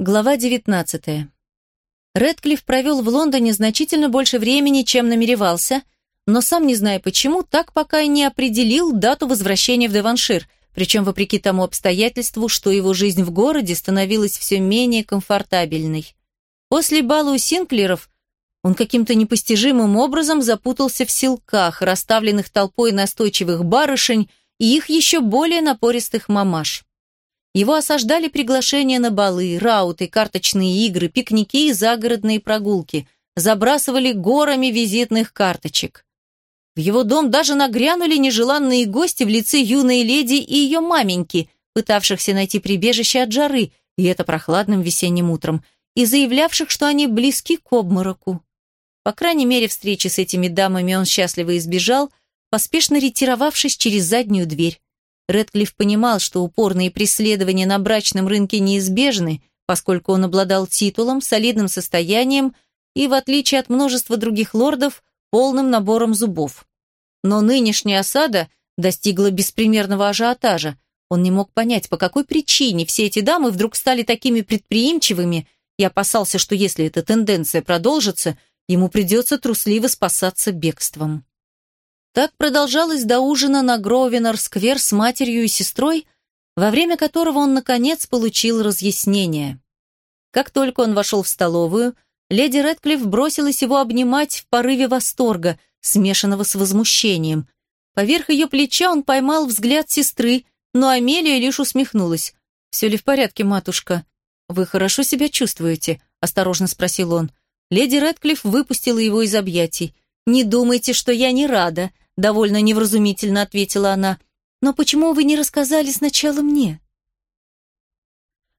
Глава 19. Редклифф провел в Лондоне значительно больше времени, чем намеревался, но сам, не зная почему, так пока и не определил дату возвращения в Деваншир, причем вопреки тому обстоятельству, что его жизнь в городе становилась все менее комфортабельной. После бала у Синклеров он каким-то непостижимым образом запутался в силках, расставленных толпой настойчивых барышень и их еще более напористых мамаш. Его осаждали приглашения на балы, рауты, карточные игры, пикники и загородные прогулки. Забрасывали горами визитных карточек. В его дом даже нагрянули нежеланные гости в лице юной леди и ее маменьки, пытавшихся найти прибежище от жары, и это прохладным весенним утром, и заявлявших, что они близки к обмороку. По крайней мере, встречи с этими дамами он счастливо избежал, поспешно ретировавшись через заднюю дверь. Редклифф понимал, что упорные преследования на брачном рынке неизбежны, поскольку он обладал титулом, солидным состоянием и, в отличие от множества других лордов, полным набором зубов. Но нынешняя осада достигла беспримерного ажиотажа. Он не мог понять, по какой причине все эти дамы вдруг стали такими предприимчивыми и опасался, что если эта тенденция продолжится, ему придется трусливо спасаться бегством. Так продолжалось до ужина на Гровенор-сквер с матерью и сестрой, во время которого он, наконец, получил разъяснение. Как только он вошел в столовую, леди Рэдклифф бросилась его обнимать в порыве восторга, смешанного с возмущением. Поверх ее плеча он поймал взгляд сестры, но Амелия лишь усмехнулась. «Все ли в порядке, матушка?» «Вы хорошо себя чувствуете?» – осторожно спросил он. Леди Рэдклифф выпустила его из объятий. «Не думайте, что я не рада довольно невразумительно ответила она. Но почему вы не рассказали сначала мне?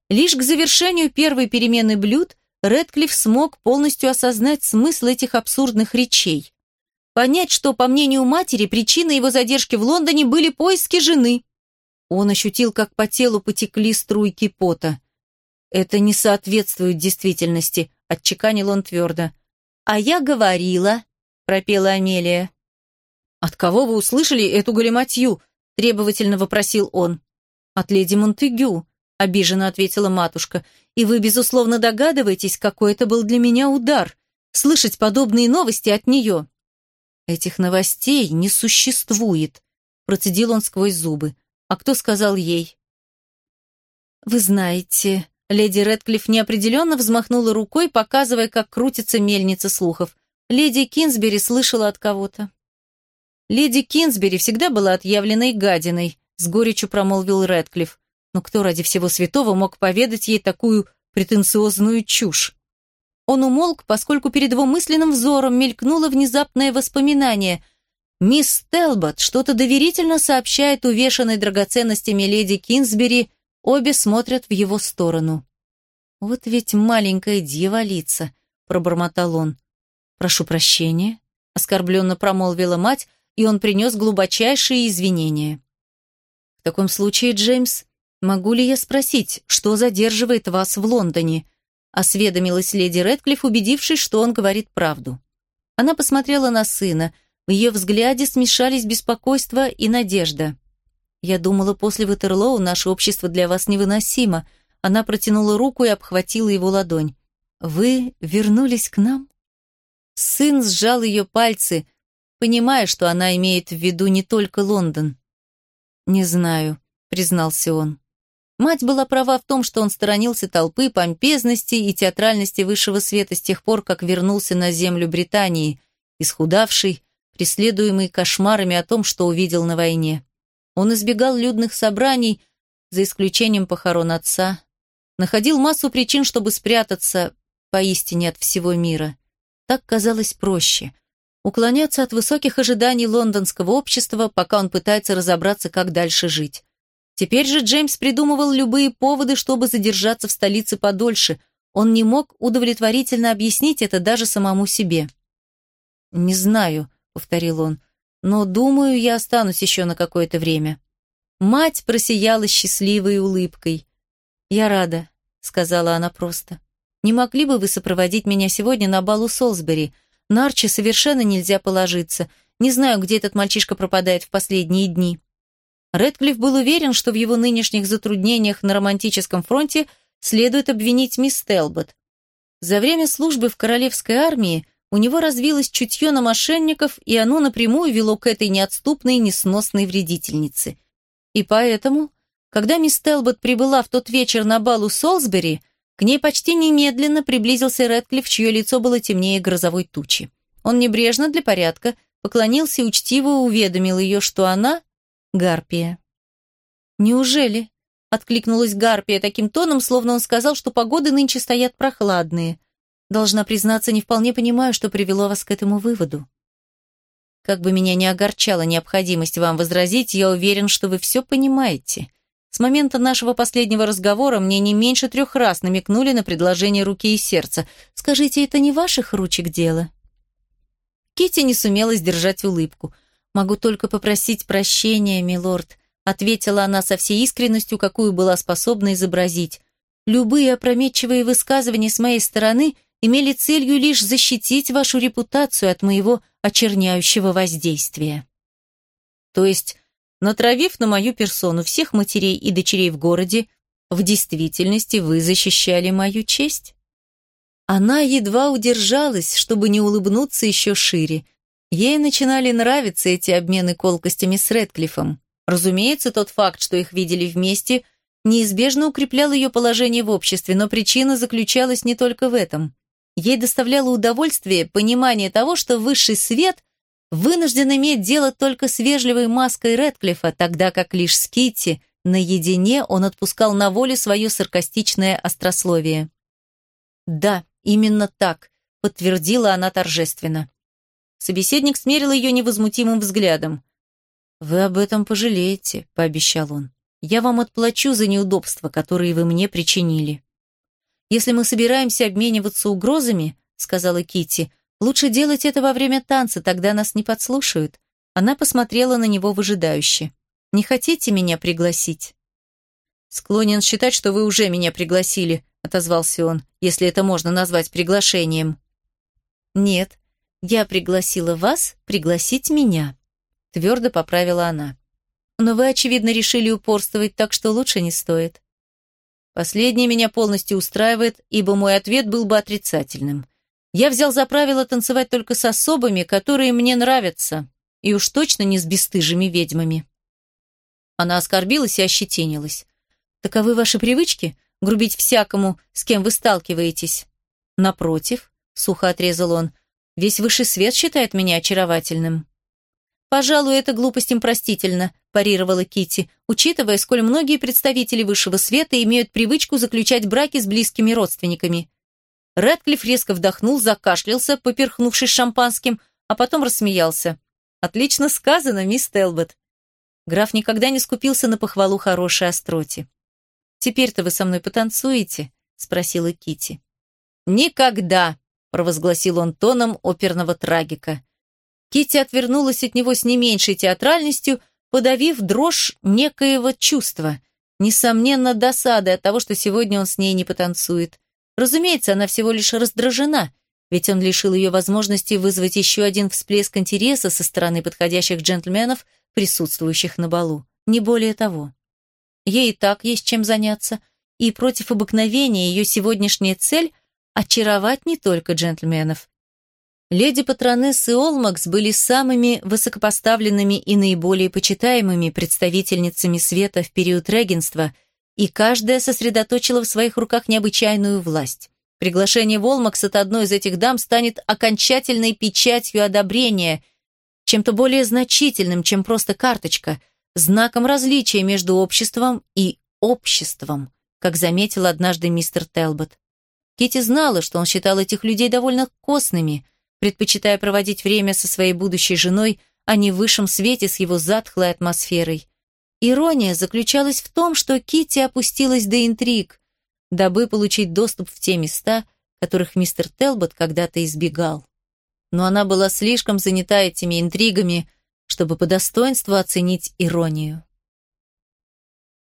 Лишь к завершению первой перемены блюд Редклифф смог полностью осознать смысл этих абсурдных речей. Понять, что, по мнению матери, причиной его задержки в Лондоне были поиски жены. Он ощутил, как по телу потекли струйки пота. «Это не соответствует действительности», — отчеканил он твердо. «А я говорила», — пропела Амелия. «От кого вы услышали эту галиматью?» – требовательно вопросил он. «От леди Монтегю», – обиженно ответила матушка. «И вы, безусловно, догадываетесь, какой это был для меня удар – слышать подобные новости от нее». «Этих новостей не существует», – процедил он сквозь зубы. «А кто сказал ей?» «Вы знаете...» Леди Рэдклифф неопределенно взмахнула рукой, показывая, как крутится мельница слухов. Леди Кинсбери слышала от кого-то. Леди Кинсбери всегда была отъявленной гадиной, с горечью промолвил Рэдклифф. Но кто ради всего святого мог поведать ей такую претенциозную чушь? Он умолк, поскольку перед его мысленным взором мелькнуло внезапное воспоминание. Мисс Телбот что-то доверительно сообщает увешанной драгоценностями леди Кинсбери, обе смотрят в его сторону. «Вот ведь маленькая дьяволица», — пробормотал он. «Прошу прощения», — оскорбленно промолвила мать, и он принес глубочайшие извинения. «В таком случае, Джеймс, могу ли я спросить, что задерживает вас в Лондоне?» осведомилась леди Рэдклифф, убедившись, что он говорит правду. Она посмотрела на сына. В ее взгляде смешались беспокойство и надежда. «Я думала, после Ватерлоу наше общество для вас невыносимо». Она протянула руку и обхватила его ладонь. «Вы вернулись к нам?» Сын сжал ее пальцы, понимая, что она имеет в виду не только Лондон. «Не знаю», — признался он. Мать была права в том, что он сторонился толпы, помпезности и театральности высшего света с тех пор, как вернулся на землю Британии, исхудавший, преследуемый кошмарами о том, что увидел на войне. Он избегал людных собраний, за исключением похорон отца, находил массу причин, чтобы спрятаться поистине от всего мира. Так казалось проще — уклоняться от высоких ожиданий лондонского общества, пока он пытается разобраться, как дальше жить. Теперь же Джеймс придумывал любые поводы, чтобы задержаться в столице подольше. Он не мог удовлетворительно объяснить это даже самому себе. «Не знаю», — повторил он, — «но, думаю, я останусь еще на какое-то время». Мать просияла счастливой улыбкой. «Я рада», — сказала она просто. «Не могли бы вы сопроводить меня сегодня на балу Солсбери?» На Арчи совершенно нельзя положиться. Не знаю, где этот мальчишка пропадает в последние дни. Редклифф был уверен, что в его нынешних затруднениях на романтическом фронте следует обвинить мисс Телбот. За время службы в королевской армии у него развилось чутье на мошенников, и оно напрямую вело к этой неотступной, несносной вредительнице. И поэтому, когда мисс Телбот прибыла в тот вечер на балу Солсбери, к ней почти немедленно приблизился Рэдклифф, чье лицо было темнее грозовой тучи. Он небрежно для порядка поклонился и учтиво уведомил ее, что она — Гарпия. «Неужели?» — откликнулась Гарпия таким тоном, словно он сказал, что погоды нынче стоят прохладные. «Должна признаться, не вполне понимаю, что привело вас к этому выводу». Как бы меня ни огорчала необходимость вам возразить, я уверен, что вы все понимаете. С момента нашего последнего разговора мне не меньше трех раз намекнули на предложение руки и сердца. Скажите, это не ваших ручек дело?» Кити не сумела сдержать улыбку. «Могу только попросить прощения, милорд», ответила она со всей искренностью, какую была способна изобразить. «Любые опрометчивые высказывания с моей стороны имели целью лишь защитить вашу репутацию от моего очерняющего воздействия». То есть, натравив на мою персону всех матерей и дочерей в городе, в действительности вы защищали мою честь? Она едва удержалась, чтобы не улыбнуться еще шире. Ей начинали нравиться эти обмены колкостями с Редклиффом. Разумеется, тот факт, что их видели вместе, неизбежно укреплял ее положение в обществе, но причина заключалась не только в этом. Ей доставляло удовольствие понимание того, что высший свет вынужден иметь дело только с вежливой маской Редклиффа, тогда как лишь с Китти наедине он отпускал на воле свое саркастичное острословие. Да, «Именно так», — подтвердила она торжественно. Собеседник смерил ее невозмутимым взглядом. «Вы об этом пожалеете», — пообещал он. «Я вам отплачу за неудобства, которые вы мне причинили». «Если мы собираемся обмениваться угрозами», — сказала Кити, «лучше делать это во время танца, тогда нас не подслушают». Она посмотрела на него выжидающе. «Не хотите меня пригласить?» «Склонен считать, что вы уже меня пригласили», отозвался он, если это можно назвать приглашением. Нет, я пригласила вас пригласить меня, твердо поправила она. Но вы, очевидно, решили упорствовать, так что лучше не стоит. Последнее меня полностью устраивает, ибо мой ответ был бы отрицательным. Я взял за правило танцевать только с особами, которые мне нравятся, и уж точно не с бесстыжими ведьмами. Она оскорбилась и ощетинилась. «Таковы ваши привычки? грубить всякому, с кем вы сталкиваетесь. Напротив, сухо отрезал он, весь высший свет считает меня очаровательным. Пожалуй, эта глупость им простительна, парировала Кити, учитывая, сколь многие представители высшего света имеют привычку заключать браки с близкими родственниками. Рэдклифф резко вдохнул, закашлялся, поперхнувшись шампанским, а потом рассмеялся. «Отлично сказано, мисс Телбот». Граф никогда не скупился на похвалу хорошей остроте. «Теперь-то вы со мной потанцуете?» — спросила Кити. «Никогда!» — провозгласил он тоном оперного трагика. Кити отвернулась от него с не меньшей театральностью, подавив дрожь некоего чувства, несомненно, досады от того, что сегодня он с ней не потанцует. Разумеется, она всего лишь раздражена, ведь он лишил ее возможности вызвать еще один всплеск интереса со стороны подходящих джентльменов, присутствующих на балу. Не более того. Ей и так есть чем заняться, и против обыкновения ее сегодняшняя цель – очаровать не только джентльменов. Леди Патронесс и Олмакс были самыми высокопоставленными и наиболее почитаемыми представительницами света в период регенства, и каждая сосредоточила в своих руках необычайную власть. Приглашение Волмакс от одной из этих дам станет окончательной печатью одобрения, чем-то более значительным, чем просто карточка – знаком различия между обществом и обществом, как заметил однажды мистер Телбот. Кити знала, что он считал этих людей довольно костными, предпочитая проводить время со своей будущей женой, а не в высшем свете с его затхлой атмосферой. Ирония заключалась в том, что Кити опустилась до интриг, дабы получить доступ в те места, которых мистер Телбот когда-то избегал. Но она была слишком занята этими интригами, чтобы по достоинству оценить иронию.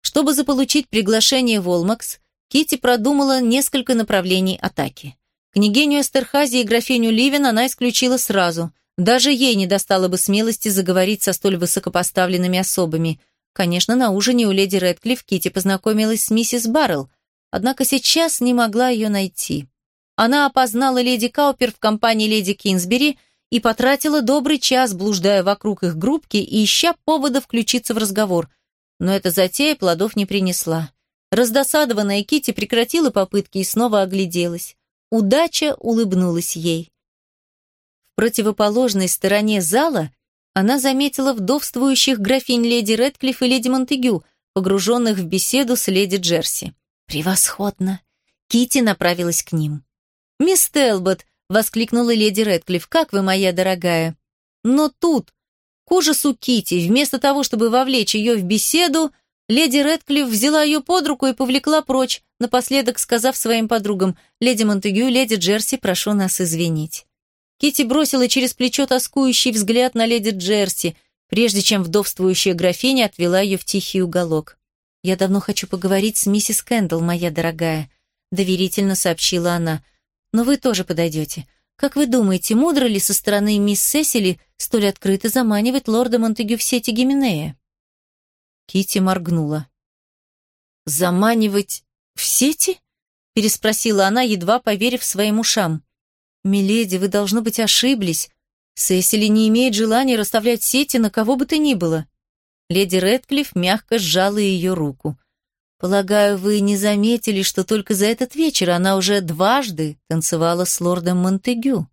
Чтобы заполучить приглашение в Олмакс, Кити продумала несколько направлений атаки. Княгиню Эстерхази и графиню Ливен она исключила сразу. Даже ей не достало бы смелости заговорить со столь высокопоставленными особами. Конечно, на ужине у леди Рэдклифф Кити познакомилась с миссис Баррелл, однако сейчас не могла ее найти. Она опознала леди Каупер в компании леди Кинсбери и потратила добрый час, блуждая вокруг их группки и ища повода включиться в разговор. Но эта затея плодов не принесла. Раздосадованная Кити прекратила попытки и снова огляделась. Удача улыбнулась ей. В противоположной стороне зала она заметила вдовствующих графинь леди Редклифф и леди Монтегю, погруженных в беседу с леди Джерси. «Превосходно!» Кити направилась к ним. «Мисс Телбот!» — воскликнула леди Редклифф. «Как вы, моя дорогая?» Но тут, к ужасу Кити, вместо того, чтобы вовлечь ее в беседу, леди Редклифф взяла ее под руку и повлекла прочь, напоследок сказав своим подругам, «Леди Монтегю, леди Джерси, прошу нас извинить». Кити бросила через плечо тоскующий взгляд на леди Джерси, прежде чем вдовствующая графиня отвела ее в тихий уголок. «Я давно хочу поговорить с миссис Кэндалл, моя дорогая», — доверительно сообщила она. «Но вы тоже подойдете. Как вы думаете, мудро ли со стороны мисс Сесили столь открыто заманивать лорда Монтегю в сети Гименея?» Кити моргнула. «Заманивать в сети?» — переспросила она, едва поверив своим ушам. «Миледи, вы, должно быть, ошиблись. Сесили не имеет желания расставлять сети на кого бы то ни было. Леди Рэдклифф мягко сжала ее руку. «Полагаю, вы не заметили, что только за этот вечер она уже дважды танцевала с лордом Монтегю.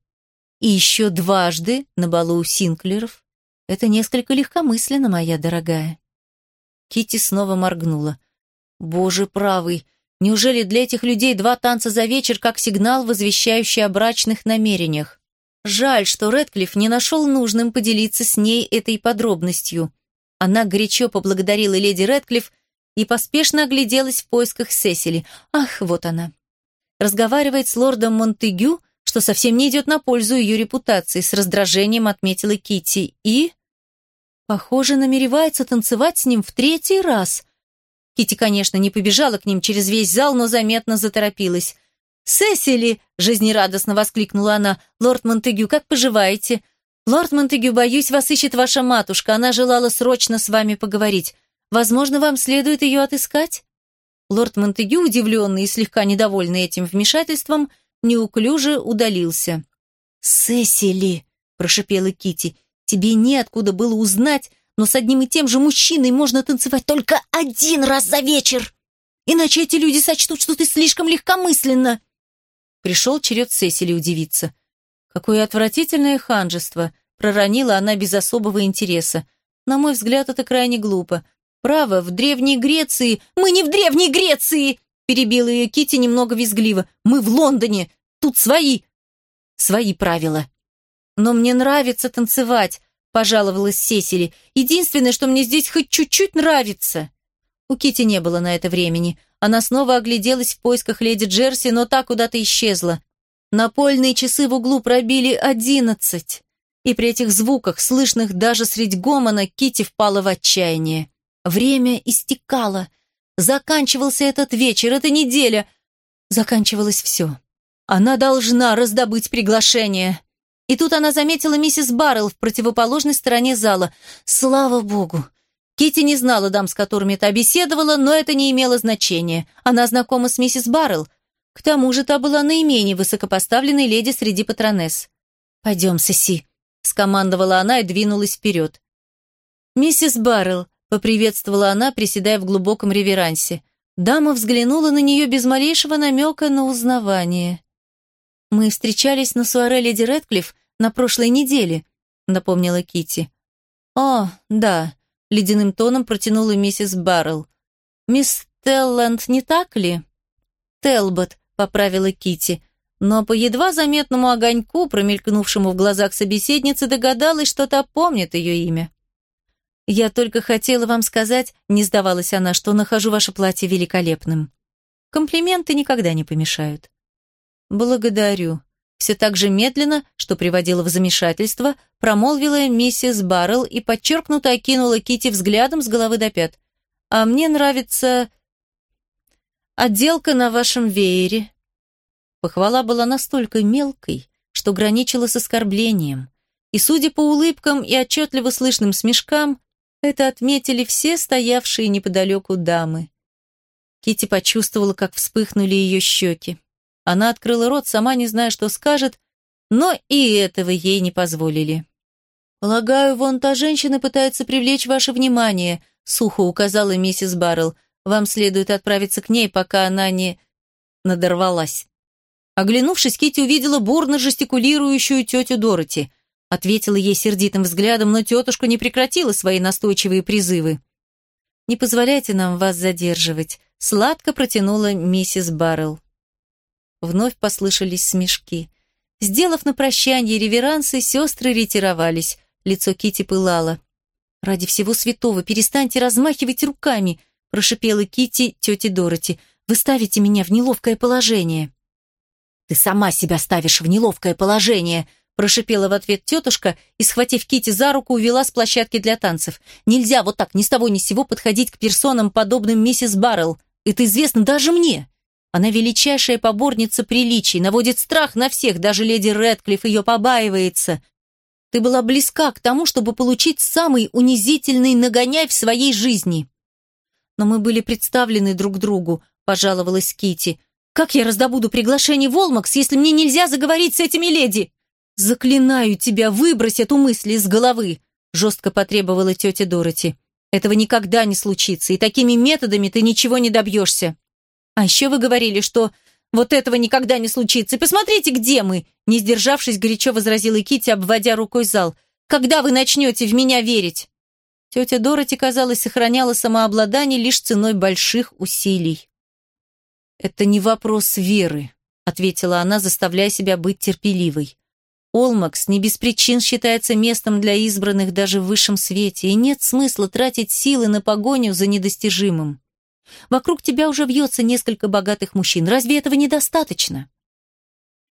И еще дважды на балу у Синклеров. Это несколько легкомысленно, моя дорогая». Кити снова моргнула. «Боже правый, неужели для этих людей два танца за вечер как сигнал, возвещающий о брачных намерениях? Жаль, что Рэдклифф не нашел нужным поделиться с ней этой подробностью». Она горячо поблагодарила леди Рэдклифф и поспешно огляделась в поисках Сесили. Ах, вот она. Разговаривает с лордом Монтегю, что совсем не идет на пользу ее репутации, с раздражением отметила Кити и... Похоже, намеревается танцевать с ним в третий раз. Кити, конечно, не побежала к ним через весь зал, но заметно заторопилась. «Сесили!» — жизнерадостно воскликнула она. «Лорд Монтегю, как поживаете?» «Лорд Монтегю, боюсь, вас ищет ваша матушка. Она желала срочно с вами поговорить. Возможно, вам следует ее отыскать?» Лорд Монтегю, удивленный и слегка недовольный этим вмешательством, неуклюже удалился. «Сесили!» – прошипела Кити. «Тебе неоткуда было узнать, но с одним и тем же мужчиной можно танцевать только один раз за вечер. Иначе эти люди сочтут, что ты слишком легкомысленно». Пришел черед Сесили удивиться. Какое отвратительное ханжество, проронила она без особого интереса. На мой взгляд, это крайне глупо. Право, в Древней Греции... Мы не в Древней Греции! Перебила ее Кити немного визгливо. Мы в Лондоне. Тут свои... Свои правила. Но мне нравится танцевать, пожаловалась Сесили. Единственное, что мне здесь хоть чуть-чуть нравится. У Кити не было на это времени. Она снова огляделась в поисках леди Джерси, но та куда-то исчезла. Напольные часы в углу пробили одиннадцать. И при этих звуках, слышных даже средь гомона, Кити впала в отчаяние. Время истекало. Заканчивался этот вечер, эта неделя. Заканчивалось все. Она должна раздобыть приглашение. И тут она заметила миссис Баррелл в противоположной стороне зала. Слава богу! Кити не знала дам, с которыми та беседовала, но это не имело значения. Она знакома с миссис Баррелл. К тому же та была наименее высокопоставленной леди среди патронесс. «Пойдем, Сеси», — скомандовала она и двинулась вперед. «Миссис Баррелл», — поприветствовала она, приседая в глубоком реверансе. Дама взглянула на нее без малейшего намека на узнавание. «Мы встречались на суаре леди Рэдклифф на прошлой неделе», — напомнила Кити. «О, да», — ледяным тоном протянула миссис Баррелл. «Мисс Телланд, не так ли?» «Телбот», поправила Кити, но по едва заметному огоньку, промелькнувшему в глазах собеседницы, догадалась, что та помнит ее имя. «Я только хотела вам сказать», — не сдавалась она, «что нахожу ваше платье великолепным. Комплименты никогда не помешают». «Благодарю», — все так же медленно, что приводило в замешательство, промолвила миссис Баррелл и подчеркнуто окинула Кити взглядом с головы до пят. «А мне нравится Отделка на вашем веере. Похвала была настолько мелкой, что граничила с оскорблением. И, судя по улыбкам и отчетливо слышным смешкам, это отметили все стоявшие неподалеку дамы. Кити почувствовала, как вспыхнули ее щеки. Она открыла рот, сама не зная, что скажет, но и этого ей не позволили. «Полагаю, вон та женщина пытается привлечь ваше внимание», сухо указала миссис Баррелл. «Вам следует отправиться к ней, пока она не...» надорвалась. Оглянувшись, Кити увидела бурно жестикулирующую тетю Дороти. Ответила ей сердитым взглядом, но тетушка не прекратила свои настойчивые призывы. «Не позволяйте нам вас задерживать», — сладко протянула миссис Баррелл. Вновь послышались смешки. Сделав на прощание реверансы, сестры ретировались. Лицо Кити пылало. «Ради всего святого, перестаньте размахивать руками!» прошипела Кити тете Дороти. «Вы ставите меня в неловкое положение». «Ты сама себя ставишь в неловкое положение!» прошипела в ответ тетушка и, схватив Кити за руку, увела с площадки для танцев. «Нельзя вот так ни с того ни с сего подходить к персонам, подобным миссис Баррелл. Это известно даже мне. Она величайшая поборница приличий, наводит страх на всех, даже леди Рэдклифф ее побаивается. Ты была близка к тому, чтобы получить самый унизительный нагоняй в своей жизни». «Но мы были представлены друг другу», – пожаловалась Кити. «Как я раздобуду приглашение в Олмакс, если мне нельзя заговорить с этими леди?» «Заклинаю тебя, выбрось эту мысль из головы!» жестко потребовала тетя Дороти. «Этого никогда не случится, и такими методами ты ничего не добьешься. А еще вы говорили, что вот этого никогда не случится. И посмотрите, где мы!» Не сдержавшись, горячо возразила Кити, обводя рукой зал. «Когда вы начнете в меня верить?» Тетя Дороти, казалось, сохраняла самообладание лишь ценой больших усилий. «Это не вопрос веры», — ответила она, заставляя себя быть терпеливой. Олмакс не без причин считается местом для избранных даже в высшем свете, и нет смысла тратить силы на погоню за недостижимым. Вокруг тебя уже вьется несколько богатых мужчин. Разве этого недостаточно?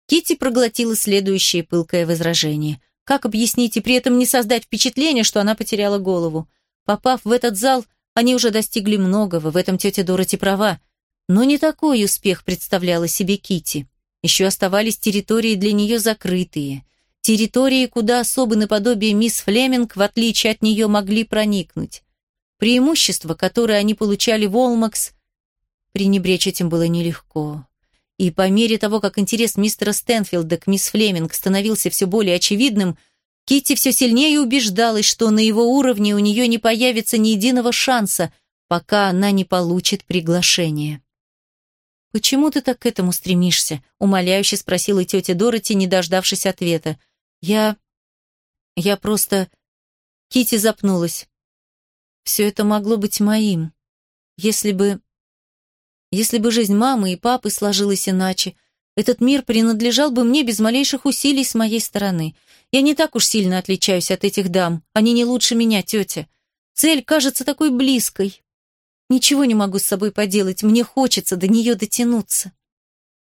Кити проглотила следующее пылкое возражение. Как объяснить и при этом не создать впечатление, что она потеряла голову? Попав в этот зал, они уже достигли многого, в этом тетя Дороти права. Но не такой успех представляла себе Кити. Еще оставались территории для нее закрытые. Территории, куда особы наподобие мисс Флеминг, в отличие от нее, могли проникнуть. Преимущество, которое они получали в Олмакс, пренебречь этим было нелегко. И по мере того, как интерес мистера Стэнфилда к мисс Флеминг становился все более очевидным, Китти все сильнее убеждалась, что на его уровне у нее не появится ни единого шанса, пока она не получит приглашение. «Почему ты так к этому стремишься?» — умоляюще спросила тетя Дороти, не дождавшись ответа. «Я... я просто...» Кити запнулась. «Все это могло быть моим. Если бы... Если бы жизнь мамы и папы сложилась иначе, этот мир принадлежал бы мне без малейших усилий с моей стороны. Я не так уж сильно отличаюсь от этих дам. Они не лучше меня, тетя. Цель кажется такой близкой. Ничего не могу с собой поделать, мне хочется до нее дотянуться.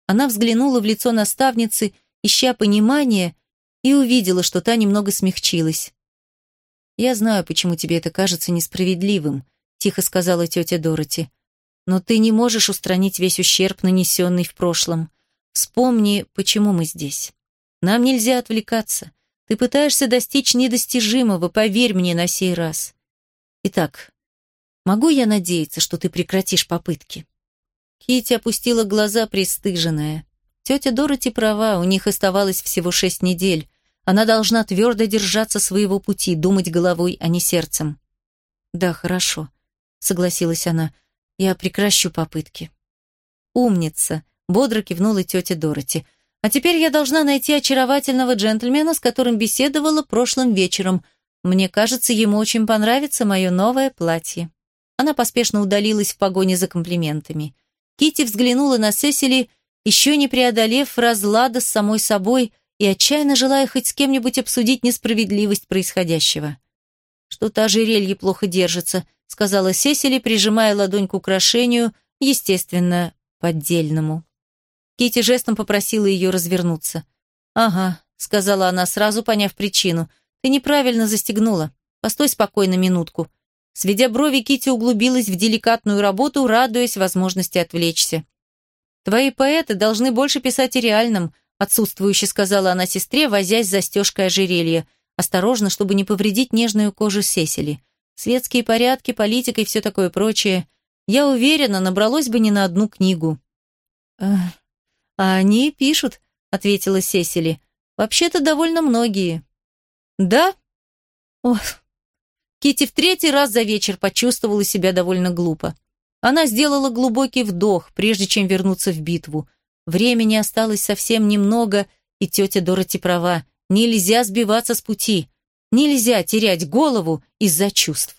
Она взглянула в лицо наставницы, ища понимания, и увидела, что та немного смягчилась. «Я знаю, почему тебе это кажется несправедливым», — тихо сказала тетя Дороти. «Но ты не можешь устранить весь ущерб, нанесенный в прошлом. Вспомни, почему мы здесь. Нам нельзя отвлекаться. Ты пытаешься достичь недостижимого, поверь мне на сей раз. Итак, Могу я надеяться, что ты прекратишь попытки?» Кити опустила глаза, пристыженная. Тетя Дороти права, у них оставалось всего шесть недель. Она должна твердо держаться своего пути, думать головой, а не сердцем. «Да, хорошо», — согласилась она. «Я прекращу попытки». «Умница», — бодро кивнула тетя Дороти. «А теперь я должна найти очаровательного джентльмена, с которым беседовала прошлым вечером. Мне кажется, ему очень понравится мое новое платье». Она поспешно удалилась в погоне за комплиментами. Кити взглянула на Сесили, еще не преодолев разлада с самой собой и отчаянно желая хоть с кем-нибудь обсудить несправедливость происходящего. «Что-то ожерелье плохо держится», — сказала Сесили, прижимая ладонь к украшению, естественно, поддельному. Кити жестом попросила ее развернуться. «Ага», — сказала она, сразу поняв причину. «Ты неправильно застегнула. Постой спокойно минутку. Сведя брови, Кити углубилась в деликатную работу, радуясь возможности отвлечься. «Твои поэты должны больше писать о реальном», отсутствующе сказала она сестре, возясь застежкой ожерелья. Осторожно, чтобы не повредить нежную кожу Сесили. Светские порядки, политика и все такое прочее. я уверена, набралось бы не на одну книгу. «А они пишут», — ответила Сесили. «Вообще-то довольно многие». «Да?» Ох. Кити в третий раз за вечер почувствовала себя довольно глупо. Она сделала глубокий вдох, прежде чем вернуться в битву. Времени осталось совсем немного, и тетя Дороти права. Нельзя сбиваться с пути. Нельзя терять голову из-за чувств.